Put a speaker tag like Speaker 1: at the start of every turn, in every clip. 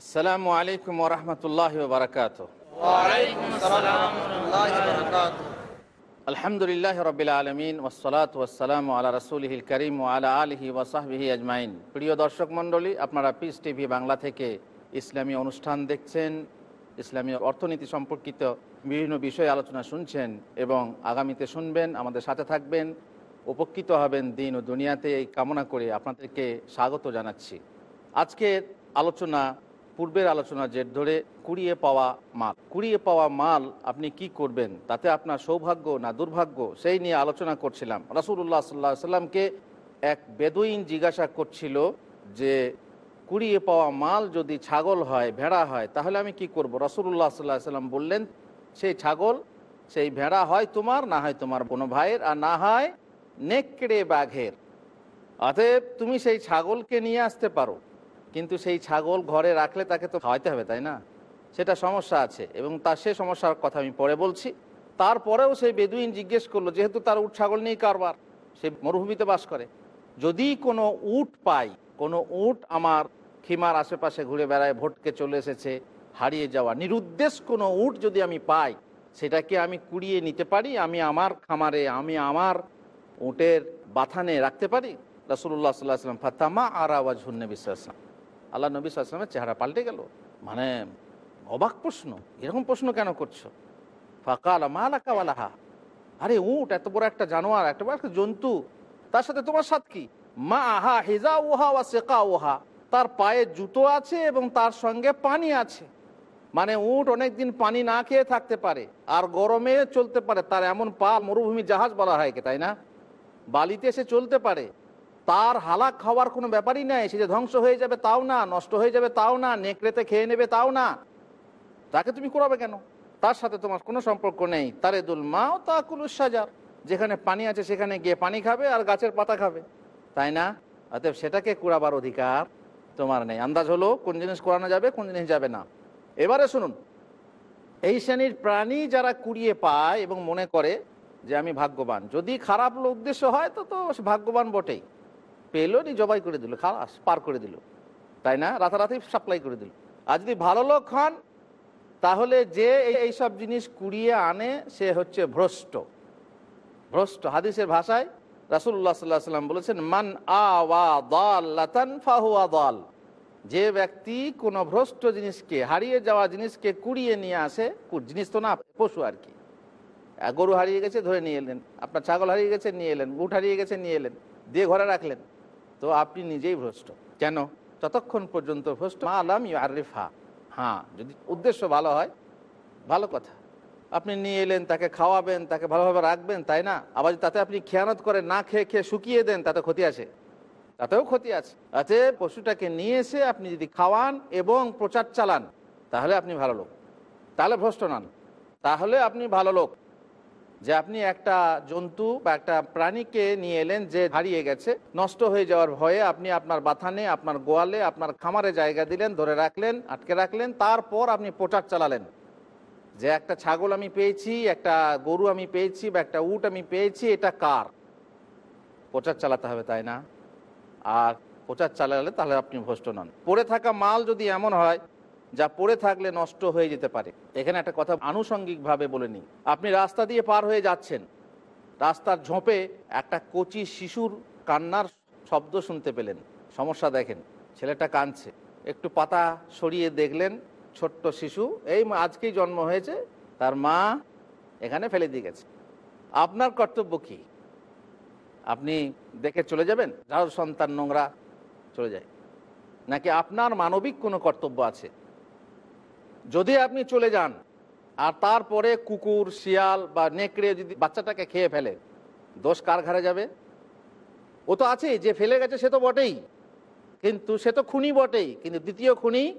Speaker 1: আসসালামু আলাইকুম ওরহমতুল্লাহ বারকাত আলহামদুলিল্লাহ রবিল আলমিন ওসলাত ওসালাম আল্লাহ রসুলহিল করিম আলা আলহি ওসাহবিহি আজমাইন। প্রিয় দর্শক মণ্ডলী আপনারা পিস টিভি বাংলা থেকে ইসলামী অনুষ্ঠান দেখছেন ইসলামী অর্থনীতি সম্পর্কিত বিভিন্ন বিষয়ে আলোচনা শুনছেন এবং আগামীতে শুনবেন আমাদের সাথে থাকবেন উপকৃত হবেন দিন ও দুনিয়াতে এই কামনা করে আপনাদেরকে স্বাগত জানাচ্ছি। আজকের আলোচনা পূর্বের আলোচনা জের ধরে কুড়িয়ে পাওয়া মাল। কুড়িয়ে পাওয়া মাল আপনি কি করবেন? তাতে আপনার সৌভাগ্য না দুর্ভাগ্য? সেই নিয়ে আলোচনা করছিলাম। রাসুল্লাহ সাল্লাহ সাল্লামকে এক বেদুইন জিজ্ঞাসা করছিল যে, কুড়িয়ে পাওয়া মাল যদি ছাগল হয়, ভেড়া হয়, তাহলে আমি কি করব? রসুল্লাহ সাল্লাহ সাল্লাম বললেন, সেই ছাগল, সেই ভেড়া হয় তোমার, না হয় তোমার কোনো ভাইয়ের, আর না হয় নেকড়ে বাঘের। অতএব তুমি সেই ছাগলকে নিয়ে আসতে পারো। কিন্তু সেই ছাগল ঘরে রাখলে তাকে তো খাওয়াইতে হবে, তাই না? সেটা সমস্যা আছে এবং তার সে সমস্যার কথা আমি পরে বলছি। তারপরেও সেই বেদুইন জিজ্ঞেস করল, যেহেতু তার উট ছাগল নেই, কারবার? সে মরুভূমিতে বাস করে। যদি কোনো উট পাই, কোনো উট আমার খিমার আশেপাশে ঘুরে বেড়ায়, ভোটকে চলে এসেছে, হারিয়ে যাওয়া, নিরুদ্দেশ কোনো উট যদি আমি পাই, সেটাকে আমি কুড়িয়ে নিতে পারি? আমি আমার খামারে, আমি আমার উটের বাথানে রাখতে পারি? রাসুল্লাহ সাল্লাহ সাল্লাম ফাতামা আর আওয়াজ হুন্নবী সাল্লাম আল্লাহ নবী সাল্লামের চেহারা পাল্টে গেল। মানে অবাক প্রশ্ন, এরকম প্রশ্ন কেন করছ? ফাঁকাল মালাকাওয়ালাহা আরে উট, এত বড় একটা জানোয়ার এত বড় একটা জন্তু, তার সাথে তোমার সাথ কি? মা আহা হেজা ওহা ওয়া শেকা ওহা তার পায়ে জুতো আছে এবং তার সঙ্গে পানি আছে। মানে উট অনেকদিন পানি না খেয়ে থাকতে পারে, আর গরমে চলতে পারে। তার এমন পা মরুভূমি জাহাজ বলা হয় তাই না? বালিতে সে চলতে পারে। তার হালাক খাওয়ার কোনো ব্যাপারই নেই। সে যে ধ্বংস হয়ে যাবে তাও না, নষ্ট হয়ে যাবে তাও না, নেকড়েতে খেয়ে নেবে তাও না। তাকে তুমি করাবে কেন? তার সাথে তোমার কোনো সম্পর্ক নেই। তারে দুল মাও তা কুলুসাজার যেখানে পানি আছে সেখানে গিয়ে পানি খাবে আর গাছের পাতা খাবে। তাই না? অতএব সেটাকে কুড়াবার অধিকার তোমার নেই। আন্দাজ হলো কোন জিনিস করানো যাবে, কোন জিনিস যাবে না। এবারে শুনুন। এই শ্রেণির প্রাণী যারা কুড়িয়ে পায় এবং মনে করে যে আমি ভাগ্যবান, যদি খারাপ উদ্দেশ্য হয়, তো তো ভাগ্যবান বটেই। পেল, নি জবাই করে দিল, খালাস, পার করে দিল। তাই না? রাতারাতি সাপ্লাই করে দিল। আর যদি ভালো লোক হন, তাহলে যে এই সব জিনিস কুড়িয়ে আনে, সে হচ্ছে ভ্রষ্ট। ভ্রষ্ট। হাদিসের ভাষায় রাসুল্লাহ সাল্লাহ সাল্লাম বলেছেন, মান দল। যে ব্যক্তি কোনো ভ্রষ্ট জিনিসকে, হারিয়ে যাওয়া জিনিসকে কুড়িয়ে নিয়ে আসে জিনিস তো না, পশু আর কি। গরু হারিয়ে গেছে, ধরে নিয়ে এলেন। আপনার ছাগল হারিয়ে গেছে, নিয়ে এলেন। উঠ হারিয়ে গেছে, নিয়ে এলেন। দিয়ে ঘরে রাখলেন। তো আপনি নিজেই ভ্রষ্ট। কেন? ততক্ষণ পর্যন্ত ভ্রষ্ট আলাম ইউ আরিফা হ্যাঁ। যদি উদ্দেশ্য ভালো হয় ভালো কথা। আপনি নিয়ে এলেন তাকে খাওয়াবেন তাকে ভালোভাবে রাখবেন তাই না? আবার যদি তাতে আপনি খেয়ানত করে না খেয়ে খেয়ে শুকিয়ে দেন তাতে ক্ষতি আছে। তাতেও ক্ষতি আছে। তাতে পশুটাকে নিয়ে এসে আপনি যদি খাওয়ান এবং প্রচার চালান তাহলে আপনি ভালো লোক। তাহলে ভ্রষ্ট নন। তাহলে আপনি ভালো লোক। যে আপনি একটা জন্তু বা একটা প্রাণীকে নিয়ে এলেন যে হারিয়ে গেছে, নষ্ট হয়ে যাওয়ার ভয়ে আপনি আপনার বাথানে, আপনার গোয়ালে, আপনার খামারে জায়গা দিলেন, ধরে রাখলেন, আটকে রাখলেন, তারপর আপনি প্রচার চালালেন। যে একটা ছাগল আমি পেয়েছি, একটা গরু আমি পেয়েছি বা একটা উট আমি পেয়েছি, এটা কার? প্রচার চালাতে হবে, তাই না? আর প্রচার চালালে তাহলে আপনি ভ্রষ্ট নন। পড়ে থাকা মাল যদি এমন হয় যা পড়ে থাকলে নষ্ট হয়ে যেতে পারে। এখানে একটা কথা আনুষঙ্গিকভাবে বলে নিই। আপনি রাস্তা দিয়ে পার হয়ে যাচ্ছেন। রাস্তার ঝোঁপে একটা কচি শিশুর কান্নার শব্দ শুনতে পেলেন। সমস্যা দেখেন, ছেলেটা কাঁদছে। একটু পাতা সরিয়ে দেখলেন ছোট্ট শিশু, এই আজকেই জন্ম হয়েছে। তার মা এখানে ফেলে দিয়ে গেছে। আপনার কর্তব্য কি? আপনি দেখে চলে যাবেন? যার সন্তান নোংরা চলে যায়। নাকি আপনার মানবিক কোনো কর্তব্য আছে? যদি আপনি চলে যান, আর তারপরে কুকুর, শিয়াল বা নেকড়ে যদি বাচ্চাটাকে খেয়ে ফেলে, দোষ কার ঘরে যাবে? ও তো আছে যে ফেলে গেছে সে তো বটেই। কিন্তু সে তো খুনি বটেই। কিন্তু দ্বিতীয় খুনি,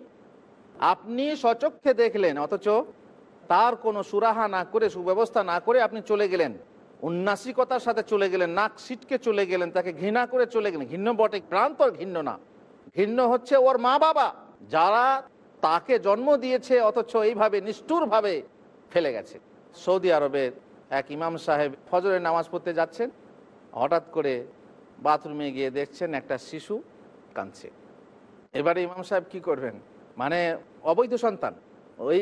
Speaker 1: আপনি সচক্ষে দেখলেন, অথচ তার কোনো সুরাহা না করে, সুব্যবস্থা না করে আপনি চলে গেলেন। উন্নাসিকতার সাথে চলে গেলেন, নাক সিটকে চলে গেলেন, তাকে ঘৃণা করে চলে গেলেন। ঘৃণ্য বটে প্রান্ত ঘৃণ্য না। ঘৃণ্য হচ্ছে ওর মা বাবা যারা তাকে জন্ম দিয়েছে, অথচ এইভাবে নিষ্ঠুরভাবে ফেলে গেছে। সৌদি আরবের এক ইমাম সাহেব ফজরের নামাজ পড়তে যাচ্ছেন, হঠাৎ করে বাথরুমে গিয়ে দেখছেন একটা শিশু কাঁদছে। এবারে ইমাম সাহেব কি করবেন? মানে অবৈধ সন্তান। ওই,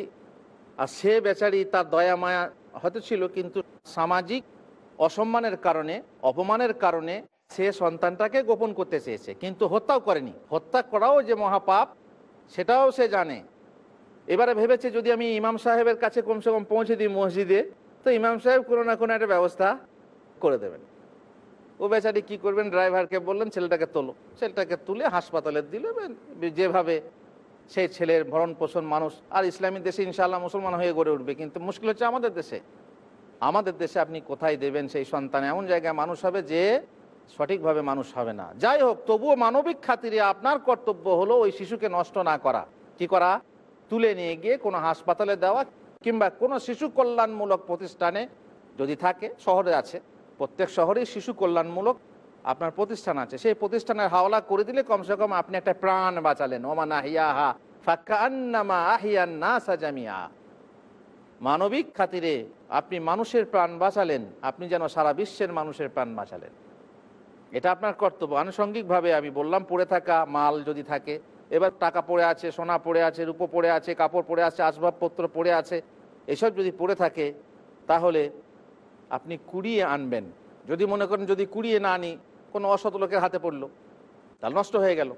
Speaker 1: আর সে বেচারি তার দয়া মায়া হয়তো ছিল, কিন্তু সামাজিক অসম্মানের কারণে, অপমানের কারণে সে সন্তানটাকে গোপন করতে চেয়েছে। কিন্তু হত্যাও করেনি। হত্যা করাও যে মহাপাপ সেটাও সে জানে। এবারে ভেবেছে যদি আমি ইমাম সাহেবের কাছে কমসে কম পৌঁছে দিই মসজিদে, তো ইমাম সাহেব কোনো না কোনো একটা ব্যবস্থা করে দেবেন। ও বেচারি কি করবেন? ড্রাইভারকে বললেন, ছেলেটাকে তোলো। ছেলেটাকে তুলে হাসপাতালে দিল যেভাবে সেই ছেলের ভরণ পোষণ মানুষ, আর ইসলামী দেশে ইনশাআল্লাহ মুসলমান হয়ে গড়ে উঠবে। কিন্তু মুশকিল হচ্ছে আমাদের দেশে। আমাদের দেশে আপনি কোথায় দেবেন? সেই সন্তান এমন জায়গায় মানুষ হবে যে সঠিকভাবে মানুষ হবে না। যাই হোক, তবুও মানবিক খাতিরে আপনার কর্তব্য হলো ওই শিশুকে নষ্ট না করা। কি করা? তুলে নিয়ে গিয়ে কোনো হাসপাতালে দেওয়া কিংবা কোনো শিশু কল্যাণমূলক প্রতিষ্ঠানে যদি থাকে, শহরে আছে, প্রত্যেক শহরেই শিশু কল্যাণমূলক আপনার প্রতিষ্ঠান আছে। সেই প্রতিষ্ঠানের হাওলা করে দিলে কমসে কম আপনি একটা প্রাণ বাঁচালেন। ওমান না সাজামিয়া মানবিক খাতিরে আপনি মানুষের প্রাণ বাঁচালেন, আপনি যেন সারা বিশ্বের মানুষের প্রাণ বাঁচালেন। এটা আপনার কর্তব্য। আনুষঙ্গিকভাবে আমি বললাম, পড়ে থাকা মাল যদি থাকে, এবার টাকা পড়ে আছে, সোনা পড়ে আছে, রূপো পড়ে আছে, কাপড় পড়ে আছে, আসবাবপত্র পড়ে আছে, এসব যদি পড়ে থাকে, তাহলে আপনি কুড়িয়ে আনবেন। যদি মনে করেন যদি কুড়িয়ে না আনি, কোনো অসৎ লোকের হাতে পড়ল, তাহলে নষ্ট হয়ে গেল।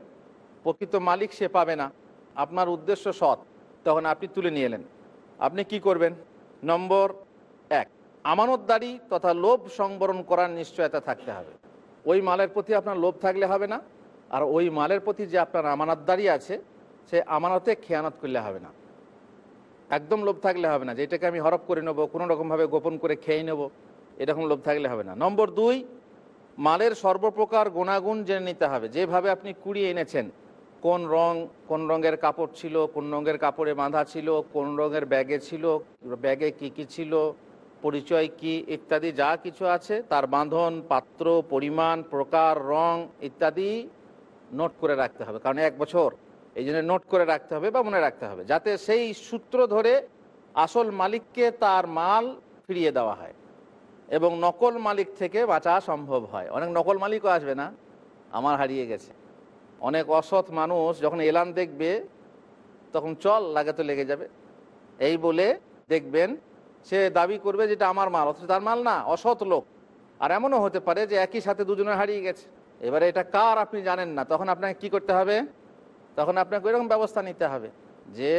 Speaker 1: প্রকৃত মালিক সে পাবে না। আপনার উদ্দেশ্য সৎ। তখন আপনি তুলে নিয়ে এলেন। আপনি কি করবেন? নম্বর এক, আমানতদারি তথা লোভ সংবরণ করার নিশ্চয়তা থাকতে হবে। ওই মালের প্রতি আপনার লোভ থাকলে হবে না, আর ওই মালের প্রতি যে আপনার আমানতদারি আছে, সে আমানতে খেয়ানত করলে হবে না। একদম লোভ থাকলে হবে না, যে এটাকে আমি হরপ করে নেব, কোনো রকমভাবে গোপন করে খেয়ে নেব, এরকম লোভ থাকলে হবে না। নম্বর দুই, মালের সর্বপ্রকার গুণাগুণ জেনে নিতে হবে। যেভাবে আপনি কুড়িয়ে এনেছেন, কোন রং, কোন রঙের কাপড় ছিল, কোন রঙের কাপড়ে বাঁধা ছিল, কোন রঙের ব্যাগে ছিল, ব্যাগে কি কি ছিল পরিচয় কি ইত্যাদি যা কিছু আছে, তার বাঁধন, পাত্র, পরিমাণ, প্রকার, রং ইত্যাদি নোট করে রাখতে হবে। কারণ এক বছর, এই জন্য নোট করে রাখতে হবে বা মনে রাখতে হবে, যাতে সেই সূত্র ধরে আসল মালিককে তার মাল ফিরিয়ে দেওয়া হয় এবং নকল মালিক থেকে বাঁচা সম্ভব হয়। অনেক নকল মালিকও আসবে না, আমার হারিয়ে গেছে। অনেক অসৎ মানুষ যখন এলান দেখবে, তখন চল লাগে তো লেগে যাবে। এই বলে দেখবেন সে দাবি করবে যেটা আমার মাল, অথচ তার মাল না, অসৎ লোক। আর এমনও হতে পারে যে একই সাথে দুজনে হারিয়ে গেছে। এবারে এটা কার আপনি জানেন না, তখন আপনাকে কি করতে হবে? তখন আপনাকে এরকম ব্যবস্থা নিতে হবে যে,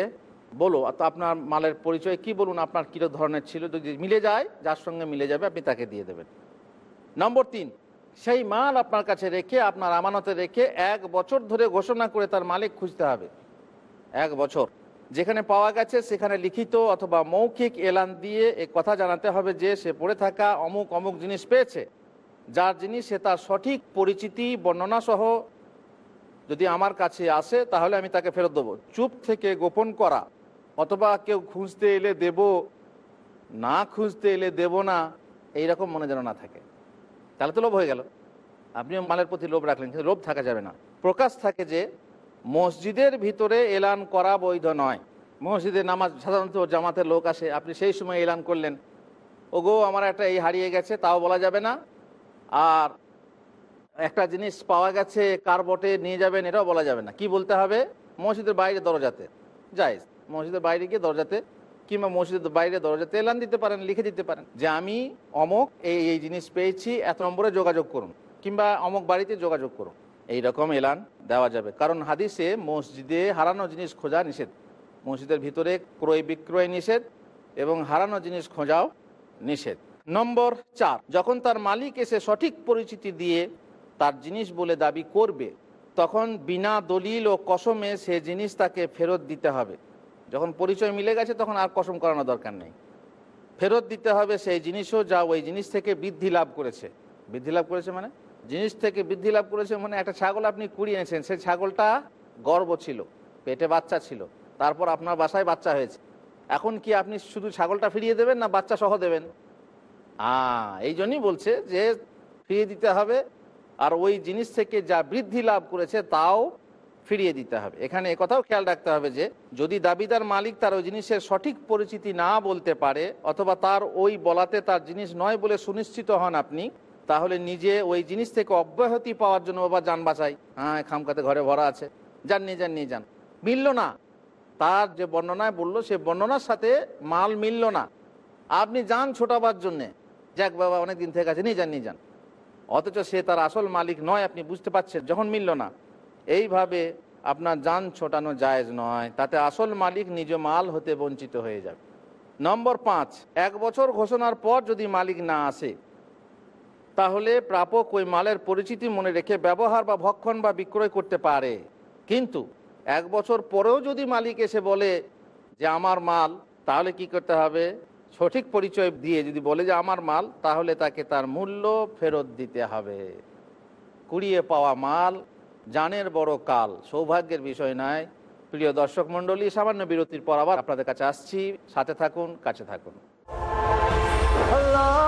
Speaker 1: বলো তো আপনার মালের পরিচয় কি বলুন? আপনার কী ধরনের ছিল? যদি মিলে যায়, যার সঙ্গে মিলে যাবে, আপনি তাকে দিয়ে দেবেন। নম্বর তিন, সেই মাল আপনার কাছে রেখে, আপনার আমানতে রেখে এক বছর ধরে ঘোষণা করে তার মালিক খুঁজতে হবে। এক বছর। যেখানে পাওয়া গেছে, সেখানে লিখিত অথবা মৌখিক এলান দিয়ে এ কথা জানাতে হবে যে, সে পড়ে থাকা অমুক অমুক জিনিস পেয়েছে। যার জিনিস সে তার সঠিক পরিচিতি বর্ণনা সহ যদি আমার কাছে আসে, তাহলে আমি তাকে ফেরত দেবো। চুপ থেকে গোপন করা, অথবা কেউ খুঁজতে এলে দেব, না খুঁজতে এলে দেব না, এইরকম মনে যেন না থাকে। তাহলে তো লোভ হয়ে গেল। আপনিও মালের প্রতি লোভ রাখলেন, কিন্তু লোভ থাকা যাবে না। প্রকাশ থাকে যে মসজিদের ভিতরে এলান করা বৈধ নয়। মসজিদে নামাজ সাধারণত জামাতের লোক আসে, আপনি সেই সময় এলান করলেন। ওগো, আমার একটা এই হারিয়ে গেছে, তাও বলা যাবে না। আর একটা জিনিস পাওয়া গেছে কার বটে নিয়ে যাবেন, এটাও বলা যাবে না। কি বলতে হবে? মসজিদের বাইরে দরজাতে যাই মসজিদের বাইরে গিয়ে দরজাতে, কিংবা মসজিদের বাইরে দরজাতে এলান দিতে পারেন, লিখে দিতে পারেন। যে আমি, অমক, এই এই জিনিস পেয়েছি, এত নম্বরে যোগাযোগ করুন, কিংবা অমক বাড়িতে যোগাযোগ করুন। এই রকম এলান দেওয়া যাবে। কারণ হাদিসে মসজিদে হারানো জিনিস খোঁজা নিষেধ। মসজিদের ভিতরে ক্রয় বিক্রয় নিষেধ এবং হারানো জিনিস খোঁজাও নিষেধ। নম্বর চার, যখন তার মালিক এসে সঠিক পরিচিতি দিয়ে তার জিনিস বলে দাবি করবে, তখন বিনা দলিল ও কসমে সে জিনিস তাকে ফেরত দিতে হবে। যখন পরিচয় মিলে গেছে, তখন আর কসম করানো দরকার নেই। ফেরত দিতে হবে সেই জিনিসও যা ওই জিনিস থেকে বৃদ্ধি লাভ করেছে। বৃদ্ধি লাভ করেছে মানে? জিনিস থেকে বৃদ্ধি লাভ করেছে মানে একটা ছাগল আপনি কুড়িয়ে এনেছেন, সেই ছাগলটা গর্ব ছিল, পেটে বাচ্চা ছিল, তারপর আপনার বাসায় বাচ্চা হয়েছে। এখন কি আপনি শুধু ছাগলটা ফিরিয়ে দেবেন না বাচ্চা সহ দেবেন? আহ এই জন্যই বলছে যে ফিরিয়ে দিতে হবে, আর ওই জিনিস থেকে যা বৃদ্ধি লাভ করেছে তাও ফিরিয়ে দিতে হবে। এখানে কথাও খেয়াল রাখতে হবে যে, যদি দাবিদার মালিক তার ওই জিনিসের সঠিক পরিচিতি না বলতে পারে, অথবা তার ওই বলাতে তার জিনিস নয় বলে সুনিশ্চিত হন আপনি তাহলে নিজে ওই জিনিস থেকে অব্যাহতি পাওয়ার জন্য বাবা যান বাঁচাই। হ্যাঁ খামকাতে ঘরে ভরা আছে। যান, নিয়ে যান নিয়ে যান। মিলল না। তার যে বর্ণনায় বলল, সে বর্ণনার সাথে মাল মিলল না। আপনি যান ছোটাবার জন্যে। যাক বাবা অনেক দিন থেকে আছে, নিয়ে যান নিয়ে যান। অথচ সে তার আসল মালিক নয়, আপনি বুঝতে পারছেন, যখন মিলল না। এইভাবে আপনার যান ছোটানো জায়েজ নয়। তাতে আসল মালিক নিজ মাল হতে বঞ্চিত হয়ে যাবে। নম্বর পাঁচ, এক বছর ঘোষণার পর যদি মালিক না আসে তাহলে প্রাপক ওই মালের পরিচিতি মনে রেখে ব্যবহার বা ভক্ষণ বা বিক্রয় করতে পারে। কিন্তু এক বছর পরেও যদি মালিক এসে বলে যে, আমার মাল তাহলে কি করতে হবে? সঠিক পরিচয় দিয়ে যদি বলে যে, আমার মাল তাহলে তাকে তার মূল্য ফেরত দিতে হবে। কুড়িয়ে পাওয়া মাল জানের বড় কাল। সৌভাগ্যের বিষয় নয়। প্রিয় দর্শক মন্ডলী সামান্য বিরতির পর আবার আপনাদের কাছে আসছি। সাথে থাকুন, কাছে থাকুন।
Speaker 2: আল্লাহ!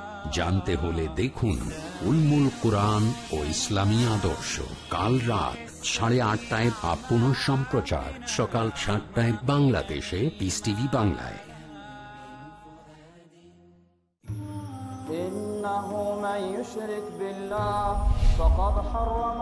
Speaker 3: জানতে হলে দেখুন উলমুল কোরআন ও ইসলামী আদর্শ। কাল রাত সাড়ে আটটায় বা পুনঃ সম্প্রচার। সকাল সাতটায় বাংলাদেশে পিস টিভি বাংলায়।
Speaker 4: হারাম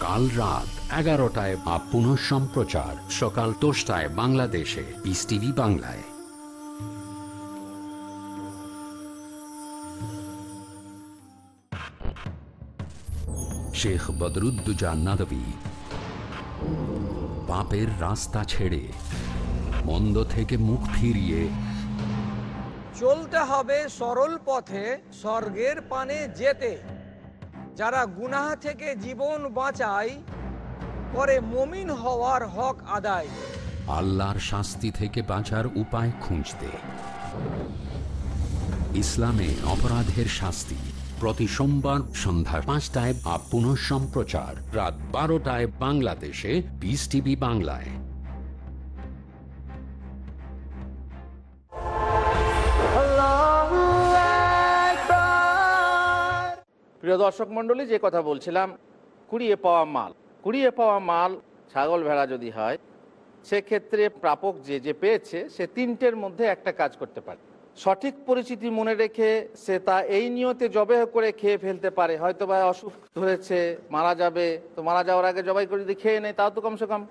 Speaker 3: কাল রাত এগারোটায় বা পুনঃ সম্প্রচার সকাল দশটায় বাংলাদেশে। পিস টিভি বাংলায়। শেখ বদরুদ্দুজা নদী পাপের রাস্তা ছেড়ে মন্দ থেকে মুখ ফিরিয়ে।
Speaker 5: চলতে হবে সরল পথে স্বর্গের পানে যেতে। যারা গুনাহ থেকে জীবন বাঁচায় করে মমিন হওয়ার হক আদায়।
Speaker 3: আল্লাহর শাস্তি থেকে বাঁচার উপায় খুঁজতে। ইসলামে অপরাধের শাস্তি প্রতি সোমবার সন্ধ্যা পাঁচটায় বা পুনঃ সম্প্রচার রাত বারোটায় বাংলাদেশে পিস টিভি বাংলায়।
Speaker 1: প্রিয় দর্শক মণ্ডলী, যে কথা বলছিলাম, কুড়িয়ে পাওয়া মাল। কুড়িয়ে পাওয়া মাল ছাগল ভেড়া যদি হয়, সেক্ষেত্রে প্রাপক যে যে পেয়েছে, সে তিনটের মধ্যে একটা কাজ করতে পারে। সঠিক পরিচিতি মনে রেখে সে তা এই নিয়তে জবে করে খেয়ে ফেলতে পারে। হয়তো বা অসুখ ধরেছে, মারা যাবে, তো মারা যাওয়ার আগে জবাই করে যদি খেয়ে নেয়, তাও তো কমসে কম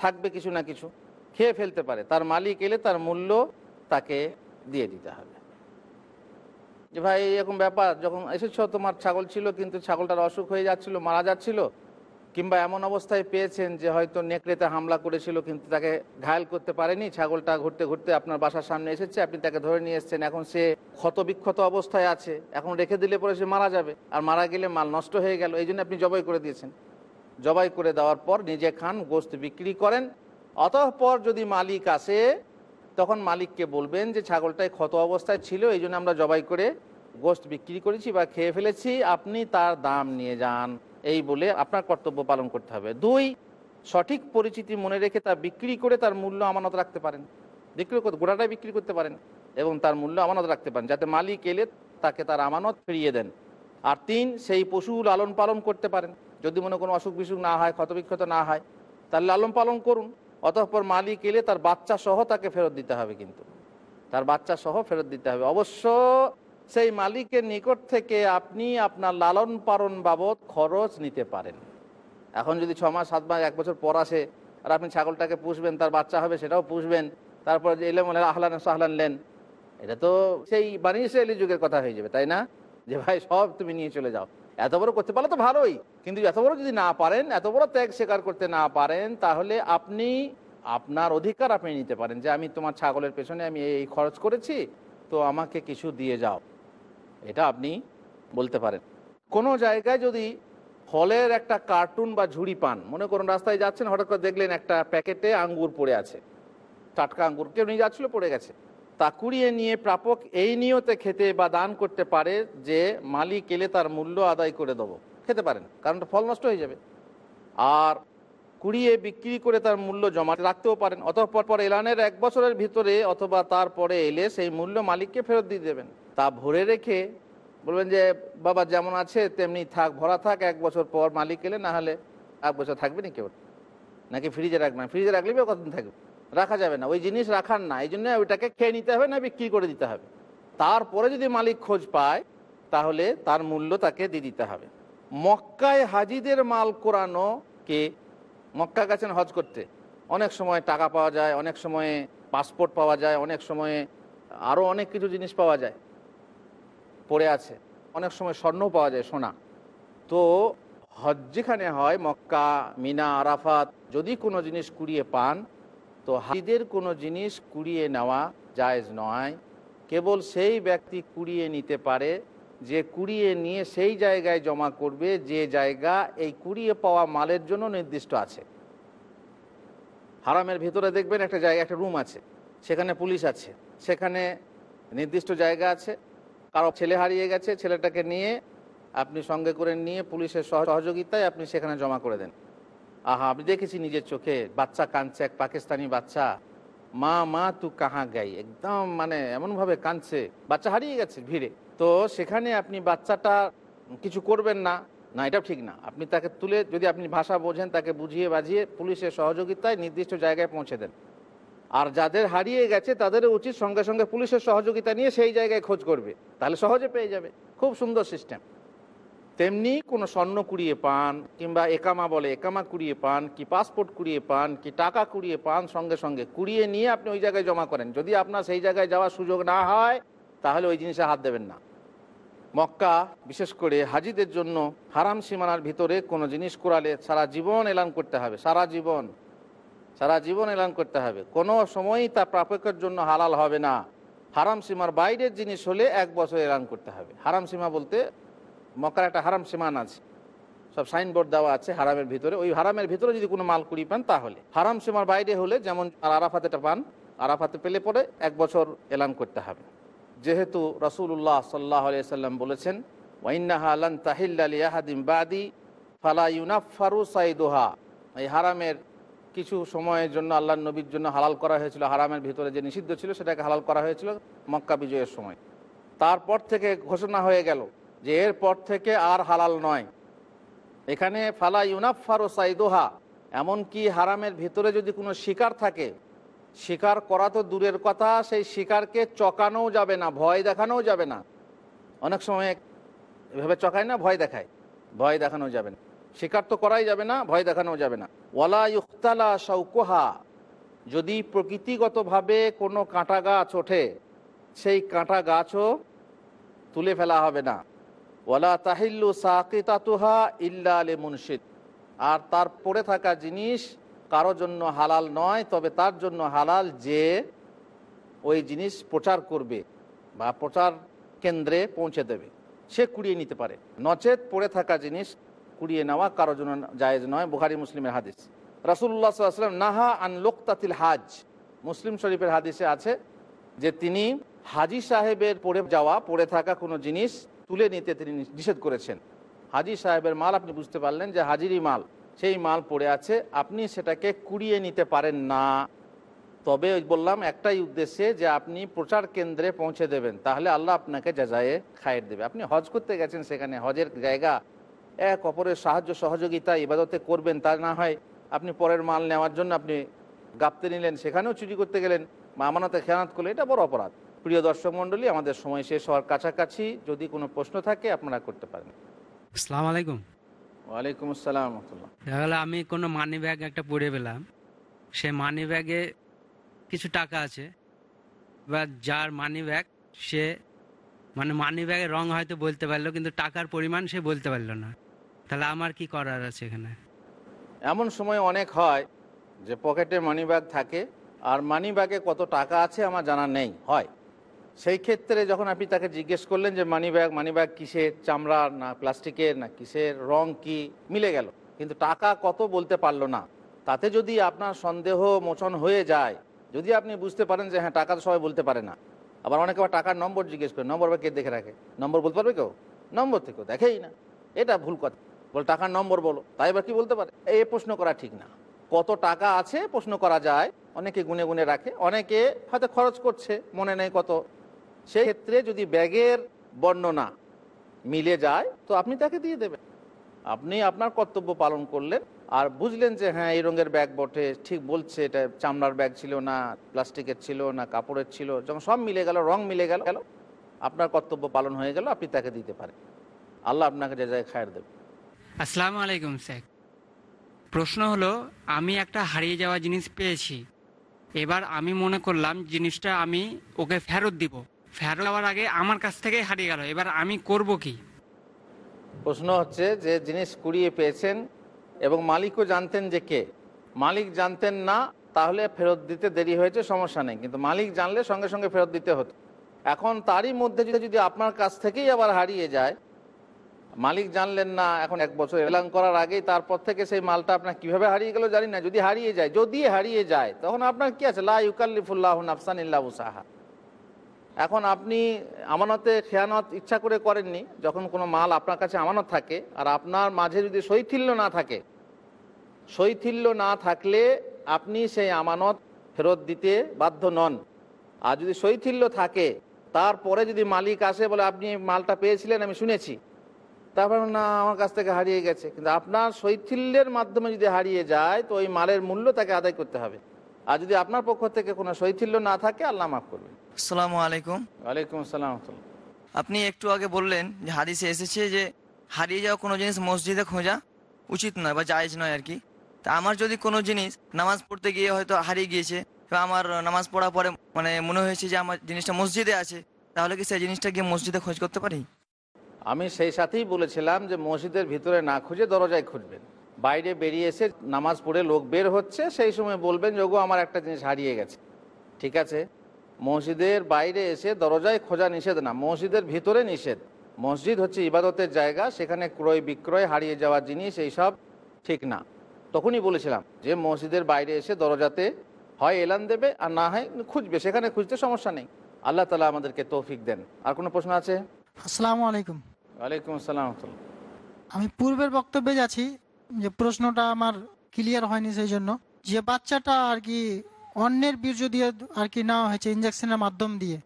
Speaker 1: থাকবে কিছু না কিছু। খেয়ে ফেলতে পারে। তার মালিক এলে তার মূল্য তাকে দিয়ে দিতে হবে। যে ভাই, এরকম ব্যাপার, যখন এসেছ, তোমার ছাগল ছিল, কিন্তু ছাগলটার অসুখ হয়ে যাচ্ছিল, মারা যাচ্ছিল, কিংবা এমন অবস্থায় পেয়েছেন যে হয়তো নেকড়েতে হামলা করেছিল, কিন্তু তাকে ঘায়ল করতে পারেনি, ছাগলটা ঘুরতে ঘুরতে আপনার বাসার সামনে এসেছে, আপনি তাকে ধরে নিয়ে এসেছেন, এখন সে ক্ষত বিক্ষত অবস্থায় আছে, এখন রেখে দিলে পরে সে মারা যাবে, আর মারা গেলে মাল নষ্ট হয়ে গেল, এই জন্য আপনি জবাই করে দিয়েছেন। জবাই করে দেওয়ার পর নিজে খান গোস্ত বিক্রি করেন, অতঃপর যদি মালিক আসে তখন মালিককে বলবেন যে ছাগলটায় ক্ষত অবস্থায় ছিল, এই জন্য আমরা জবাই করে গোস্ত বিক্রি করেছি বা খেয়ে ফেলেছি, আপনি তার দাম নিয়ে যান। এই বলে আপনার কর্তব্য পালন করতে হবে। দুই, সঠিক পরিচিতি মনে রেখে তা বিক্রি করে তার মূল্য আমানত রাখতে পারেন। বিক্রি করতে গোড়াটাই বিক্রি করতে পারেন এবং তার মূল্য আমানত রাখতে পারেন, যাতে মালিক এলে তাকে তার আমানত ফিরিয়ে দেন। আর তিন, সেই পশু লালন পালন করতে পারেন। যদি মনে কোনো অসুখ বিসুখ না হয়, ক্ষতবিক্ষত না হয় তাহলে লালন পালন করুন। অতঃপর মালিক এলে তার বাচ্চা সহ তাকে ফেরত দিতে হবে কিন্তু। তার বাচ্চা সহ ফেরত দিতে হবে। অবশ্য সেই মালিকের নিকট থেকে আপনি আপনার লালন পালন বাবদ খরচ নিতে পারেন। এখন যদি ছ মাস, সাত মাস, এক বছর পর আসে আর আপনি ছাগলটাকে পুষবেন, তার বাচ্চা হবে সেটাও পুষবেন, তারপর যে এলে মনে আহলান সাহলান লেন এটা তো সেই বানি ইসরায়েলি যুগের কথা হয়ে যাবে, তাই না? যে ভাই সব তুমি নিয়ে চলে যাও। এত বড় করতে পারলে তো ভালোই। কিন্তু এত বড় যদি না পারেন, এত বড় ত্যাগ স্বীকার করতে না পারেন, তাহলে আপনি, আপনার অধিকার আপনি নিতে পারেন যে আমি তোমার ছাগলের পেছনে আমি এই খরচ করেছি, তো আমাকে কিছু দিয়ে যাও। এটা আপনি বলতে পারেন। কোনো জায়গায় যদি ফলের একটা কার্টুন বা ঝুড়ি পান, মনে করুন রাস্তায় যাচ্ছেন, হঠাৎ করে দেখলেন একটা প্যাকেটে আঙ্গুর পড়ে আছে। টাটকা আঙ্গুর, কেউ নিয়ে যাচ্ছিল, পড়ে গেছে। তা কুড়িয়ে নিয়ে প্রাপক এই নিয়তে খেতে বা দান করতে পারে যে মালিক এলে তার মূল্য আদায় করে দেবো। খেতে পারেন কারণ ফল নষ্ট হয়ে যাবে। আর কুড়িয়ে বিক্রি করে তার মূল্য জমা রাখতেও পারেন অতঃপর পর এলানের এক বছরের ভিতরে অথবা তারপরে এলে সেই মূল্য মালিককে ফেরত দিয়ে দেবেন। তা ভরে রেখে বলবেন যে, বাবা, যেমন আছে, তেমনি থাক, ভরা থাক, এক বছর পর মালিক এলে না হলে এক বছর থাকবে না কেউ? নাকি ফ্রিজে রাখবেন? ফ্রিজে রাখলে কতদিন থাকবে? রাখা যাবে না। ওই জিনিস রাখার না। এই জন্য ওইটাকে খেয়ে নিতে হবে, না বিক্রি করে দিতে হবে। তারপরে যদি মালিক খোঁজ পায়, তাহলে তার মূল্য তাকে দিয়ে দিতে হবে। মক্কায় হাজিদের মাল কোরানো কে? মক্কা গেছেন হজ করতে। অনেক সময় টাকা পাওয়া যায়, অনেক সময়ে পাসপোর্ট পাওয়া যায়, অনেক সময়ে আরও অনেক কিছু জিনিস পাওয়া যায়। পড়ে আছে। অনেক সময় স্বর্ণ পাওয়া যায়, সোনা। তো হজ যেখানে হয়, মক্কা, মিনা, আরাফাত, যদি কোনো জিনিস কুড়িয়ে পান তো হাজিদের কোনো জিনিস কুড়িয়ে নেওয়া জায়জ নয়। কেবল সেই ব্যক্তি কুড়িয়ে নিতে পারে, যে কুড়িয়ে নিয়ে সেই জায়গায় জমা করবে, যে জায়গা এই কুড়িয়ে পাওয়া মালের জন্য নির্দিষ্ট আছে। হারামের ভিতরে দেখবেন একটা জায়গা, একটা রুম আছে, সেখানে পুলিশ আছে, সেখানে নির্দিষ্ট জায়গা আছে। কারও ছেলে হারিয়ে গেছে, ছেলেটাকে নিয়ে আপনি সঙ্গে করে নিয়ে পুলিশের সহ- সহযোগিতায় আপনি সেখানে জমা করে দেন। আহা আমি দেখেছি নিজের চোখে? বাচ্চা কাঁদছে, এক পাকিস্তানি বাচ্চা। মা মা, তু কাহা গাই? একদম মানে এমনভাবে কাঁদছে। বাচ্চা হারিয়ে গেছে ভিড়ে। তো সেখানে আপনি বাচ্চাটা কিছু করবেন না। না এটাও ঠিক না। আপনি তাকে তুলে, যদি আপনি ভাষা বোঝেন, তাকে বুঝিয়ে বাজিয়ে পুলিশের সহযোগিতায় নির্দিষ্ট জায়গায় পৌঁছে দেন। আর যাদের হারিয়ে গেছে, তাদেরও উচিত সঙ্গে সঙ্গে পুলিশের সহযোগিতা নিয়ে সেই জায়গায় খোঁজ করবে। তাহলে সহজে পেয়ে যাবে। খুব সুন্দর সিস্টেম তেমনি কোনো স্বর্ণ কুড়িয়ে পান কিংবা একামা বলে একামা কুড়িয়ে পান, কি পাসপোর্ট কুড়িয়ে পান, কি টাকা কুড়িয়ে পান, সঙ্গে সঙ্গে কুড়িয়ে নিয়ে আপনি ওই জায়গায় জমা করেন। যদি আপনার সেই জায়গায় যাওয়ার সুযোগ না হয়, তাহলে ওই জিনিসে হাত দেবেন না। মক্কা, বিশেষ করে হাজিদের জন্য হারাম সীমানার ভিতরে কোনো জিনিস কুড়ালে সারা জীবন এলান করতে হবে, সারা জীবন সারা জীবন এলান করতে হবে। কোনো সময়ই তা প্রাপকের জন্য হালাল হবে না। হারাম সীমার বাইরের জিনিস হলে এক বছর এলান করতে হবে। হারাম সীমা বলতে মক্কার একটা হারাম সীমান আছে। সব সাইনবোর্ড দেওয়া আছে হারামের ভিতরে। ওই হারামের ভিতরে যদি কোনো মাল কুড়ি পান তাহলে। হারাম সীমার বাইরে হলে যেমন আর আরাফাতেটা পান, আরাফাতে পেলে পরে এক বছর এলান করতে হবে। যেহেতু রসুল্লাহ সাল্লাহ সাল্লাম বলেছেন ওয়াইন্নাহা আলান তাহিল্লাহাদিম বাদি ফালা ইউনাফারু সাইদোহা। এই হারামের কিছু সময়ের জন্য আল্লাহ নবীর জন্য হালাল করা হয়েছিল। হারামের ভিতরে যে নিষিদ্ধ ছিল সেটাকে হালাল করা হয়েছিল মক্কা বিজয়ের সময়। তারপর থেকে ঘোষণা হয়ে গেল যে এরপর থেকে আর হালাল নয়। এখানে ফালা ইউনাফার ও সাইদোহা, এমনকি হারামের ভিতরে যদি কোনো শিকার থাকে, শিকার করা তো দূরের কথা, সেই শিকারকে চকানোও যাবে না, ভয় দেখানোও যাবে না। অনেক সময় এভাবে চকায় না, ভয় দেখায়, ভয় দেখানো যাবে না। শিকার তো করাই যাবে না, ভয় দেখানো যাবে না। ওয়ালা ইউক্তালা শৌকোহা যদি প্রকৃতিগতভাবে কোনো কাঁটা গাছ ওঠে, সেই কাঁটা গাছও তুলে ফেলা হবে না। ওয়ালা তাহিল্লু সাকিতাতুহা ইল্লা আলে মুনশিদ আর তার পড়ে থাকা জিনিস কারও জন্য হালাল নয়, তবে তার জন্য হালাল যে ওই জিনিস প্রচার করবে বা প্রচার কেন্দ্রে পৌঁছে দেবে। সে কুড়িয়ে নিতে পারে। নচেত পড়ে থাকা জিনিস কুড়িয়ে নেওয়া কারোর জন্য জায়েজ নয়, বুখারি মুসলিমের হাদিস। রাসুল্লাহ সাল্লাম নাহা আন লোকতাতিল হাজ। মুসলিম শরীফের হাদিসে আছে যে তিনি হাজি সাহেবের পড়ে যাওয়া, পড়ে থাকা কোনো জিনিস তুলে নিতে তিনি নিষেধ করেছেন। হাজি সাহেবের মাল আপনি বুঝতে পারলেন যে হাজিরি মাল, সেই মাল পড়ে আছে, আপনি সেটাকে কুড়িয়ে নিতে পারেন না। তবে বললাম, একটাই উদ্দেশ্যে যে আপনি প্রচার কেন্দ্রে পৌঁছে দেবেন, তাহলে আল্লাহ আপনাকে যাজায়ে খায়ের দেবে। আপনি হজ করতে গেছেন সেখানে, হজের জায়গা, এক অপরের সাহায্য, সহযোগিতা, ইবাদতে করবেন, তা না হয় আপনি পরের মাল নেওয়ার জন্য আপনি গাপতে নিলেন, সেখানেও চুরি করতে গেলেন বা আমানতে খেয়ানত করলে এটা বড় অপরাধ। প্রিয় দর্শক মণ্ডলী আমাদের সময় শেষ হওয়ার কাছাকাছি। যদি কোনো প্রশ্ন থাকে আপনারা করতে পারেন।
Speaker 6: আসসালামু আলাইকুম।
Speaker 1: ওয়ালাইকুম আসসালাম
Speaker 6: দেখা গেলো আমি কোনো মানি ব্যাগ একটা পরে পেলাম। সে মানি ব্যাগে কিছু টাকা আছে। বা যার মানি ব্যাগ সে মানে মানি ব্যাগের রং হয়তো বলতে পারল কিন্তু টাকার পরিমাণ সে বলতে পারল না। তাহলে আমার কি করার আছে এখানে?
Speaker 1: এমন সময় অনেক হয় যে পকেটে মানি ব্যাগ থাকে আর মানি ব্যাগে কত টাকা আছে আমার জানা নেই হয়। সেই ক্ষেত্রে যখন আপনি তাকে জিজ্ঞেস করলেন যে, মানি ব্যাগ মানি ব্যাগ কিসের চামড়ার না প্লাস্টিকের, না কিসের? রং কি? মিলে গেল। কিন্তু টাকা কত বলতে পারল না। তাতে যদি আপনার সন্দেহ মোচন হয়ে যায়, যদি আপনি বুঝতে পারেন যে হ্যাঁ টাকা তো সবাই বলতে পারে না। আবার অনেকে আবার টাকার নম্বর জিজ্ঞেস করে, নম্বর বা কে দেখে রাখে? নম্বর বলতে পারবে কেউ? নম্বর থেকে দেখেই না। এটা ভুল কথা। বল, টাকার নম্বর বলো। তাই এবার কি বলতে পারে? এই প্রশ্ন করা ঠিক না। কত টাকা আছে প্রশ্ন করা যায়, অনেকে গুনে গুনে রাখে, অনেকে হয়তো খরচ করছে, মনে নেই কত। সেক্ষেত্রে যদি ব্যাগের বর্ণনা মিলে যায়, তো আপনি তাকে দিয়ে দেবেন। আপনি আপনার কর্তব্য পালন করলেন আর বুঝলেন যে হ্যাঁ এই রঙের ব্যাগ বটে, ঠিক বলছে, এটা চামড়ার ব্যাগ ছিল না, প্লাস্টিকের ছিল না, কাপড়ের ছিল, যখন সব মিলে গেল, রং মিলে গেল গেল, আপনার কর্তব্য পালন হয়ে গেল, আপনি তাকে দিতে পারেন। আল্লাহ আপনাকে যে জায়গায় খায়ের দেবে।
Speaker 6: আসসালামু আলাইকুম, স্যার। প্রশ্ন হলো, আমি একটা হারিয়ে যাওয়া জিনিস পেয়েছি। এবার আমি মনে করলাম, জিনিসটা আমি ওকে ফেরত দিব। ফেরত দেওয়ার আগে আমার কাছ থেকে হারিয়ে গেল। এবার আমি করব কি?
Speaker 1: প্রশ্ন হচ্ছে যে জিনিস কুড়িয়ে পেয়েছেন এবং মালিকও জানতেন যে কে। মালিক জানতেন না, তাহলে ফেরত দিতে দেরি হয়েছে, সমস্যা নেই। কিন্তু মালিক জানলে সঙ্গে সঙ্গে ফেরত দিতে হতো। এখন তারই মধ্যে যদি যদি আপনার কাছ থেকেই আবার হারিয়ে যায়, মালিক জানলেন না, এখন এক বছর এলান করার আগেই তারপর থেকে সেই মালটা আপনার কীভাবে হারিয়ে গেল জানি না। যদি হারিয়ে যায়, যদি হারিয়ে যায়, তখন আপনার কি আছে? লা ইউকাল্লিফুল্লাহ নাফসান ইল্লাহু সাহা এখন আপনি আমানতে খেয়ানত ইচ্ছা করে করেননি, যখন কোনো মাল আপনার কাছে আমানত থাকে, আর আপনার মাঝে যদি শৈথিল্য না থাকে শৈথিল্য না থাকলে আপনি সেই আমানত ফেরত দিতে বাধ্য নন। আর যদি শৈথিল্য থাকে, তারপরে যদি মালিক আসে বলে, আপনি মালটা পেয়েছিলেন, আমি শুনেছি। তারপর না, আমার কাছ থেকে হারিয়ে গেছে। কিন্তু আপনার শৈথিল্যের মাধ্যমে যদি হারিয়ে যায়, তো ওই মালের মূল্য তাকে আদায় করতে হবে। আর যদি আপনার পক্ষ থেকে কোনো শৈথিল্য না থাকে আল্লাহ মাফ করবেন।
Speaker 7: আসসালামু আলাইকুম।
Speaker 1: ওয়ালাইকুম আসসালাম।
Speaker 7: আপনি একটু আগে বললেন যে হাদিসে এসেছে যে হারিয়ে যাওয়া কোনো জিনিস মসজিদে খোঁজা উচিত নয় বা জায়েজ নয় আর কি। তা আমার যদি কোনো জিনিস নামাজ পড়তে গিয়ে হয়তো হারিয়ে গিয়েছে বা আমার নামাজ পড়ার পরে মানে মনে হয়েছে যে আমার জিনিসটা মসজিদে আছে তাহলে কি সেই জিনিসটা গিয়ে মসজিদে খোঁজ করতে পারি?
Speaker 1: আমি সেই সাথেই বলেছিলাম যে মসজিদের ভিতরে না খুঁজে দরজায় খুঁজবেন। বাইরে বেরিয়ে এসে নামাজ পড়ে লোক বের হচ্ছে সেই সময় বলবেন যোগো আমার একটা জিনিস হারিয়ে গেছে। ঠিক আছে? মসজিদের বাইরে এসে দরজায় খোঁজা নিষেধ না মসজিদের ভিতরে নিষেধ। মসজিদ হচ্ছে ইবাদতের জায়গা সেখানে ক্রয় বিক্রয় হারিয়ে যাওয়া জিনিস এইসব ঠিক না। তখনই বলেছিলাম যে মসজিদের বাইরে এসে দরজাতে হয় এলান দেবে আর না হয় খুঁজবে সেখানে খুঁজতে সমস্যা নেই। আল্লাহ তালা আমাদেরকে তৌফিক দেন। আর কোনো প্রশ্ন আছে?
Speaker 8: আসসালামু আলাইকুম।
Speaker 1: ওয়ালাইকুম আসসালাম।
Speaker 8: আমি পূর্বের বক্তব্যে যাচ্ছি যে প্রশ্নটা আমার ক্লিয়ার হয়নি সেই জন্য যে বাচ্চাটা আর কি অন্যের বীর্য দিয়ে আর কি নেওয়া হয়েছে ইঞ্জেকশনের মাধ্যম দিয়ে,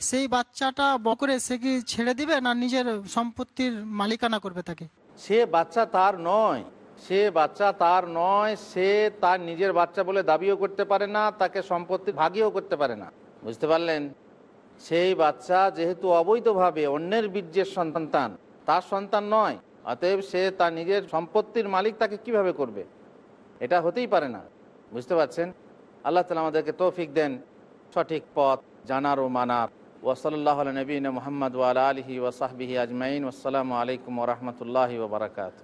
Speaker 8: সেই বাচ্চাটা বকরে সে কি ছেড়ে দিবে না নিজের সম্পত্তির মালিকানা করবে তাকে?
Speaker 1: সে বাচ্চা তার নয়, সে বাচ্চা তার নয়, সে তার নিজের বাচ্চা বলে দাবিও করতে পারে না, তাকে সম্পত্তি ভাগিও করতে পারে না। বুঝতে পারলেন? সেই বাচ্চা যেহেতু অবৈধভাবে অন্যের বীর্যের সন্তান, তার সন্তান নয় অতএব সে তার নিজের সম্পত্তির মালিক তাকে কীভাবে করবে? এটা হতেই পারে না। বুঝতে পারছেন? আল্লাহ তালা আমাদেরকে তৌফিক দেন। সঠিক পথ জানার ও মানার। ওসল্লাহ নবীন মোহাম্মদ ওয়াল আলহি ওসাহবিহি আজমাইন। আসসালামু আলাইকুম রহমতুল্লাহি ওবরাকাতু